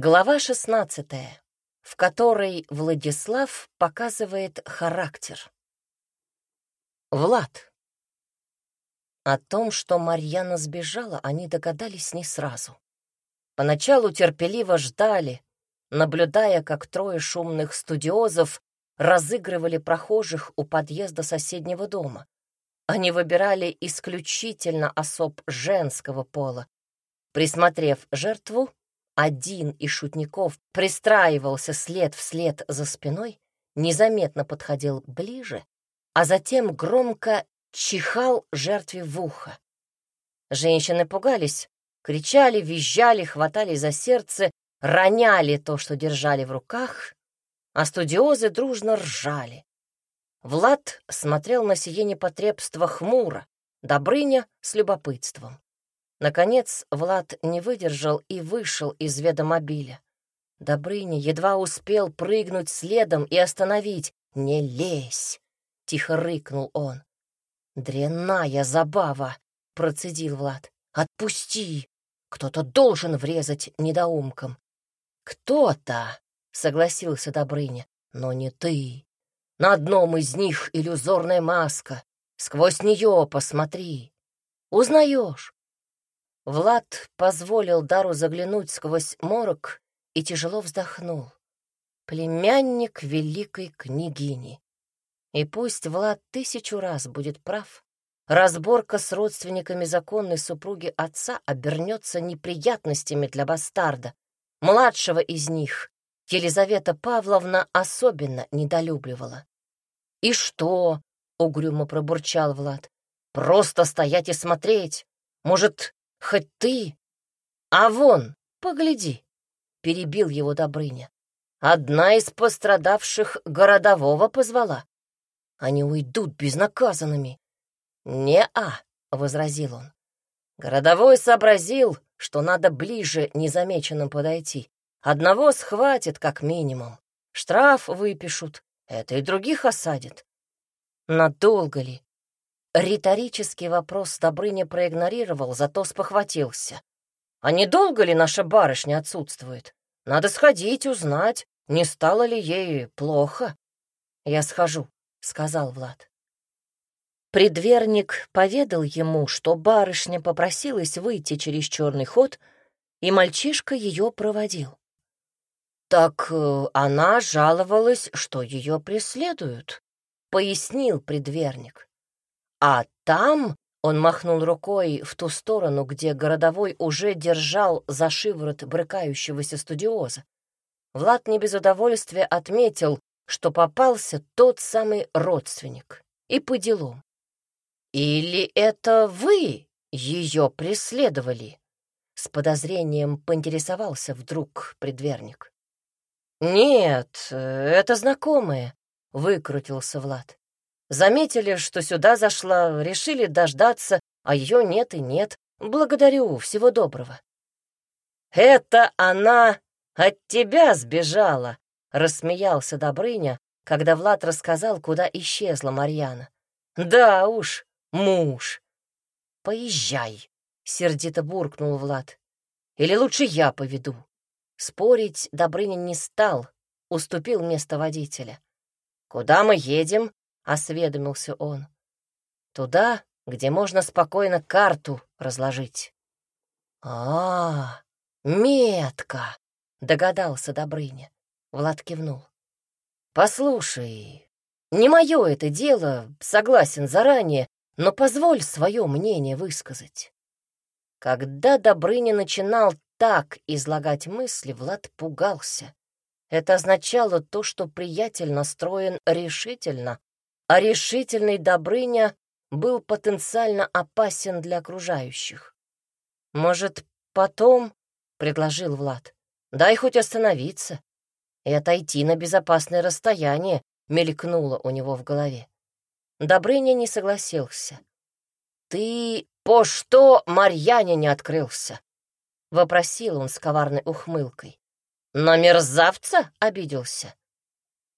Глава 16, в которой Владислав показывает характер. Влад. О том, что Марьяна сбежала, они догадались не сразу. Поначалу терпеливо ждали, наблюдая, как трое шумных студиозов разыгрывали прохожих у подъезда соседнего дома. Они выбирали исключительно особ женского пола. Присмотрев жертву, один из шутников пристраивался след в след за спиной, незаметно подходил ближе, а затем громко чихал жертве в ухо. Женщины пугались, кричали, визжали, хватали за сердце, роняли то, что держали в руках, а студиозы дружно ржали. Влад смотрел на сие непотребство хмуро, Добрыня — с любопытством. Наконец Влад не выдержал и вышел из ведомобиля. Добрыня едва успел прыгнуть следом и остановить. «Не лезь!» — тихо рыкнул он. «Дрянная забава!» — процедил Влад. «Отпусти! Кто-то должен врезать недоумком». «Кто-то!» — согласился Добрыня. «Но не ты. На одном из них иллюзорная маска. Сквозь нее посмотри. Узнаешь?» Влад позволил Дару заглянуть сквозь морок и тяжело вздохнул. Племянник великой княгини. И пусть Влад тысячу раз будет прав, разборка с родственниками законной супруги отца обернется неприятностями для бастарда. Младшего из них Елизавета Павловна особенно недолюбливала. «И что?» — угрюмо пробурчал Влад. «Просто стоять и смотреть. Может, Хоть ты... А вон, погляди, — перебил его Добрыня. Одна из пострадавших городового позвала. Они уйдут безнаказанными. «Не-а», — возразил он. Городовой сообразил, что надо ближе незамеченным подойти. Одного схватит как минимум. Штраф выпишут, это и других осадит. Надолго ли? Риторический вопрос Добрыня проигнорировал, зато спохватился. «А недолго ли наша барышня отсутствует? Надо сходить, узнать, не стало ли ей плохо». «Я схожу», — сказал Влад. Предверник поведал ему, что барышня попросилась выйти через черный ход, и мальчишка ее проводил. «Так э, она жаловалась, что ее преследуют», — пояснил предверник. А там он махнул рукой в ту сторону, где городовой уже держал за шиворот брыкающегося студиоза. Влад не без удовольствия отметил, что попался тот самый родственник. И по делам. «Или это вы ее преследовали?» С подозрением поинтересовался вдруг предверник. «Нет, это знакомые», — выкрутился Влад. Заметили, что сюда зашла, решили дождаться, а ее нет и нет. Благодарю, всего доброго. «Это она от тебя сбежала», — рассмеялся Добрыня, когда Влад рассказал, куда исчезла Марьяна. «Да уж, муж». «Поезжай», — сердито буркнул Влад. «Или лучше я поведу». Спорить Добрыня не стал, уступил место водителя. «Куда мы едем?» Осведомился он. Туда, где можно спокойно карту разложить. А, метка, догадался Добрыня. Влад кивнул. Послушай, не мое это дело, согласен заранее, но позволь свое мнение высказать. Когда Добрыня начинал так излагать мысли, Влад пугался. Это означало то, что приятель настроен решительно, а решительный Добрыня был потенциально опасен для окружающих. «Может, потом?» — предложил Влад. «Дай хоть остановиться и отойти на безопасное расстояние», — мелькнуло у него в голове. Добрыня не согласился. «Ты по что Марьяне не открылся?» — вопросил он с коварной ухмылкой. «На мерзавца обиделся?»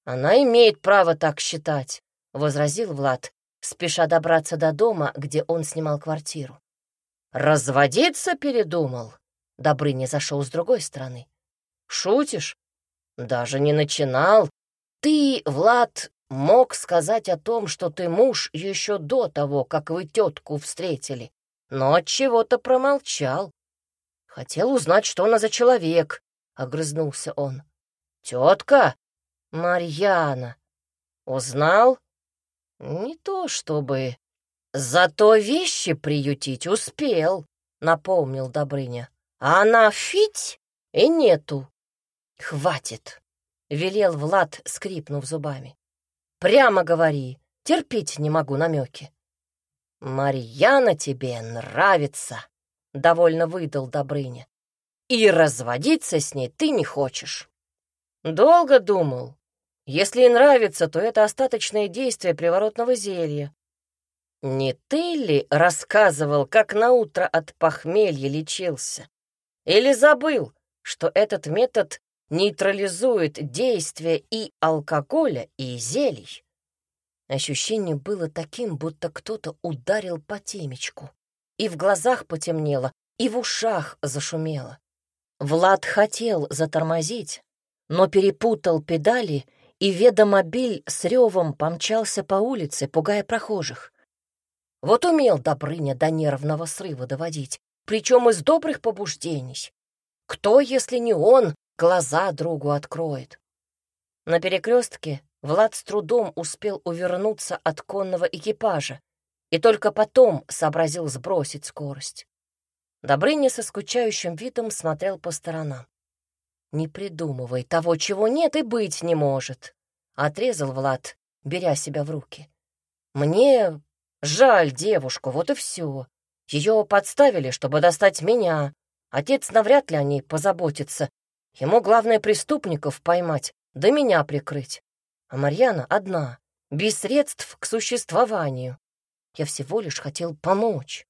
«Она имеет право так считать», — возразил Влад, спеша добраться до дома, где он снимал квартиру. «Разводиться передумал?» Добрыня зашел с другой стороны. Шутишь? Даже не начинал. Ты, Влад, мог сказать о том, что ты муж еще до того, как вы тетку встретили, но от чего-то промолчал. Хотел узнать, что она за человек, — огрызнулся он. Тетка? Марьяна. Узнал? Не то чтобы. Зато вещи приютить успел, — напомнил Добрыня. А она фить и нету. Хватит, — велел Влад, скрипнув зубами. Прямо говори, терпеть не могу намеки. Марьяна тебе нравится, — довольно выдал Добрыня. И разводиться с ней ты не хочешь. Долго думал. Если и нравится, то это остаточное действие приворотного зелья. Не ты ли рассказывал, как наутро от похмелья лечился? Или забыл, что этот метод нейтрализует действие и алкоголя, и зелий? Ощущение было таким, будто кто-то ударил по темечку. И в глазах потемнело, и в ушах зашумело. Влад хотел затормозить, но перепутал педали, и ведомобиль с ревом помчался по улице, пугая прохожих. Вот умел Добрыня до нервного срыва доводить, причем из добрых побуждений. Кто, если не он, глаза другу откроет? На перекрестке Влад с трудом успел увернуться от конного экипажа и только потом сообразил сбросить скорость. Добрыня со скучающим видом смотрел по сторонам. «Не придумывай того, чего нет и быть не может», — отрезал Влад, беря себя в руки. «Мне жаль девушку, вот и все. Ее подставили, чтобы достать меня. Отец навряд ли о ней позаботится. Ему главное преступников поймать, да меня прикрыть. А Марьяна одна, без средств к существованию. Я всего лишь хотел помочь».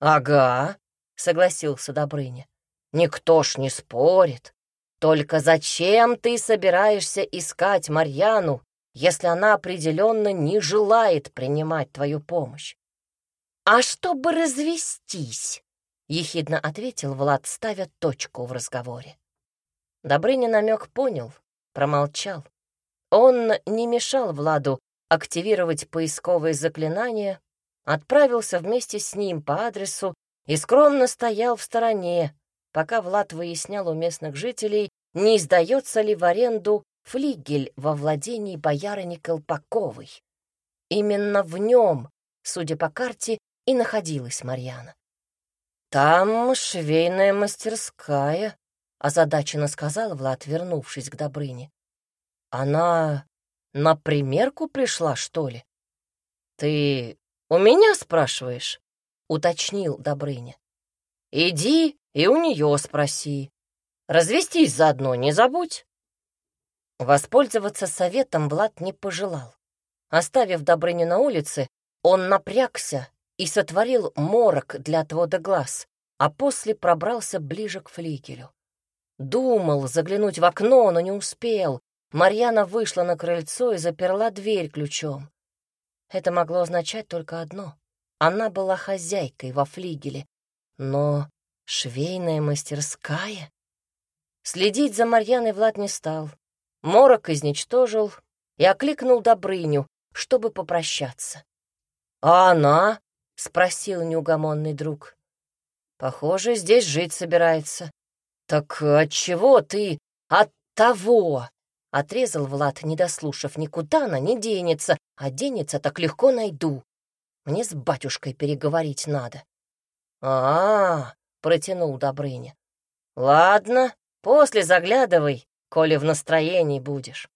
«Ага», — согласился Добрыня. «Никто ж не спорит. Только зачем ты собираешься искать Марьяну, если она определенно не желает принимать твою помощь? А чтобы развестись, — ехидно ответил Влад, ставя точку в разговоре. Добрыня намек понял, промолчал. Он не мешал Владу активировать поисковые заклинания, отправился вместе с ним по адресу и скромно стоял в стороне, пока Влад выяснял у местных жителей, не издается ли в аренду флигель во владении боярыни Колпаковой. Именно в нем, судя по карте, и находилась Марьяна. «Там швейная мастерская», — озадаченно сказал Влад, вернувшись к Добрыне. «Она на примерку пришла, что ли?» «Ты у меня спрашиваешь?» — уточнил Добрыня. «Иди и у нее спроси. Развестись заодно не забудь». Воспользоваться советом Влад не пожелал. Оставив Добрыню на улице, он напрягся и сотворил морок для отвода глаз, а после пробрался ближе к фликелю. Думал заглянуть в окно, но не успел. Марьяна вышла на крыльцо и заперла дверь ключом. Это могло означать только одно. Она была хозяйкой во флигеле, но швейная мастерская? Следить за Марьяной Влад не стал. Морок изничтожил и окликнул Добрыню, чтобы попрощаться. «А она?» — спросил неугомонный друг. «Похоже, здесь жить собирается». «Так от чего ты?» «От того!» — отрезал Влад, не дослушав. «Никуда она не денется, а денется так легко найду. Мне с батюшкой переговорить надо». «А-а-а!» — протянул Добрыня. «Ладно, после заглядывай, коли в настроении будешь».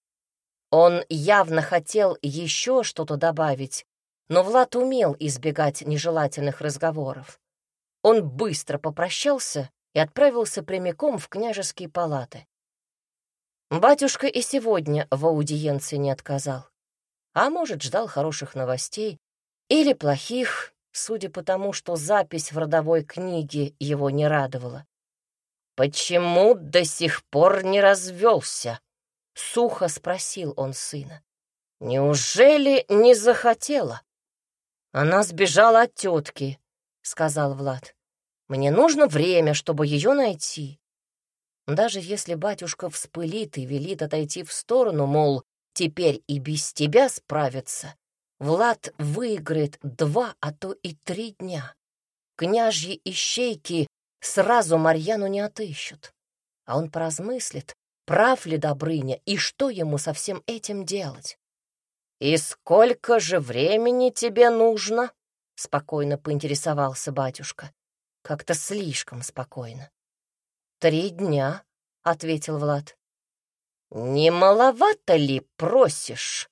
Он явно хотел еще что-то добавить, но Влад умел избегать нежелательных разговоров. Он быстро попрощался и отправился прямиком в княжеские палаты. Батюшка и сегодня в аудиенции не отказал. А может, ждал хороших новостей или плохих, судя по тому, что запись в родовой книге его не радовала. «Почему до сих пор не развелся?» — сухо спросил он сына. «Неужели не захотела?» «Она сбежала от тетки», — сказал Влад. «Мне нужно время, чтобы ее найти». Даже если батюшка вспылит и велит отойти в сторону, мол, теперь и без тебя справится, Влад выиграет два, а то и три дня. Княжьи ищейки сразу Марьяну не отыщут. А он поразмыслит, прав ли Добрыня и что ему со всем этим делать. «И сколько же времени тебе нужно?» — спокойно поинтересовался батюшка. Как-то слишком спокойно. «Три дня», — ответил Влад. «Не маловато ли просишь?»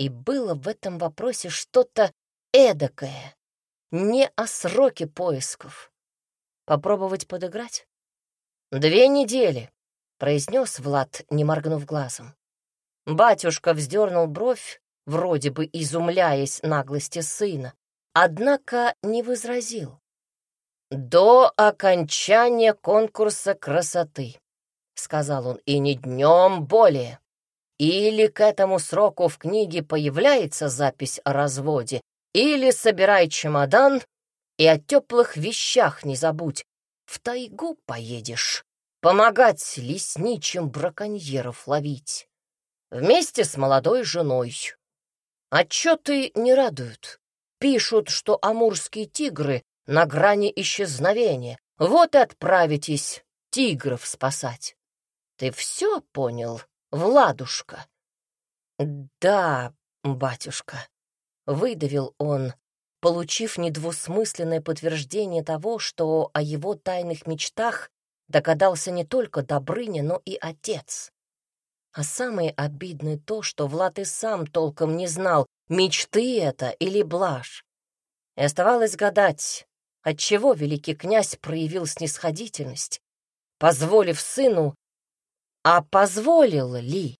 И было в этом вопросе что-то эдакое, не о сроке поисков. Попробовать подыграть? «Две недели», — произнес Влад, не моргнув глазом. Батюшка вздернул бровь, вроде бы изумляясь наглости сына, однако не возразил. «До окончания конкурса красоты», — сказал он, — «и не днем более. Или к этому сроку в книге появляется запись о разводе, или собирай чемодан и о теплых вещах не забудь. В тайгу поедешь, помогать лесничим браконьеров ловить. Вместе с молодой женой. Отчеты не радуют. Пишут, что амурские тигры на грани исчезновения. Вот и отправитесь тигров спасать. Ты все понял? Владушка. Да, батюшка, выдавил он, получив недвусмысленное подтверждение того, что о его тайных мечтах догадался не только Добрыня, но и отец. А самое обидное то, что Влад и сам толком не знал, мечты это или блажь. И оставалось гадать, отчего великий князь проявил снисходительность, позволив сыну а позволил ли?